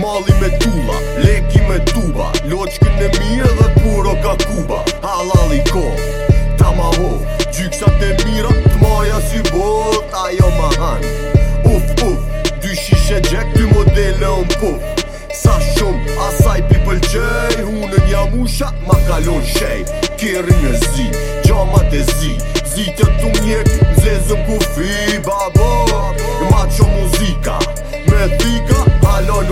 Mali me tulla, leki me tuba Loqkën e mirë dhe puro ka kuba Halal i ko, ta ma ho Gjyksat e mirë, të maja si bot Ajo ma han, uf uf Dy shishe gjek, dy modele o mpuf Sa shumë, asaj pi pëlqej Hunën jam usha, ma kalon shej Kjeri në zi, gjama e zi Zitë të mjek, zezëm ku fi, babo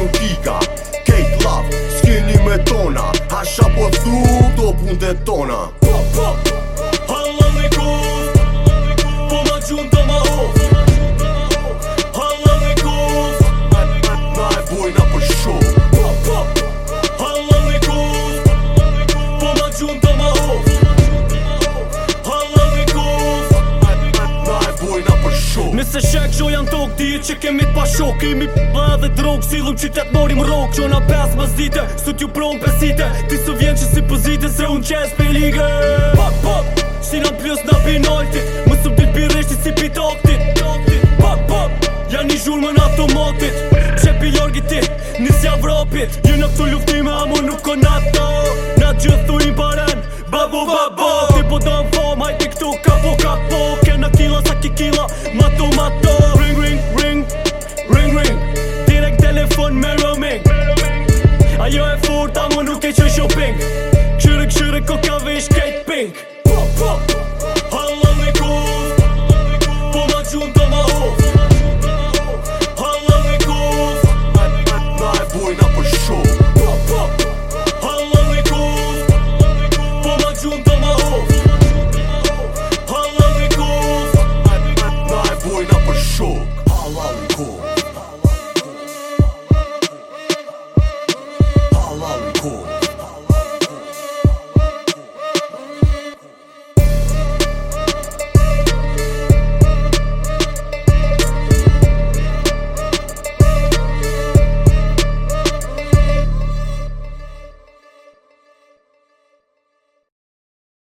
Jon Kika Kate Love, skilli me tona Hasha po thu, do punë tona Pop, pop, pop Nëse shek zho jo janë tok, dije e që kemi t'pa shok Kemi p***a dhe drogë, si dhëm që t'et morim rok Qona na pes ma zdite, su t'ju pron pesite Ti su vjen që si pëzite, se unë qes pe ligë Pop, pop, si nëm plus në pinolti Më sëm t'il pirisht i si pitoktit Pop, pop, janë i zhurë më në automatit Qe pi jorgi ti, nësja vropit Gjë në këtu luftime, amon nuk konat to Na gjithu i paren, babu, babu Ti po Shooping, shoota shoota kokavish Kate Pink. Pop pop. Hello cool. Mama jump domao. Hello cool. My bad na push. Pop pop. Hello cool. Mama jump domao. Hello cool. My bad na push. Hello cool. Alal ko. Po, po, po, Alal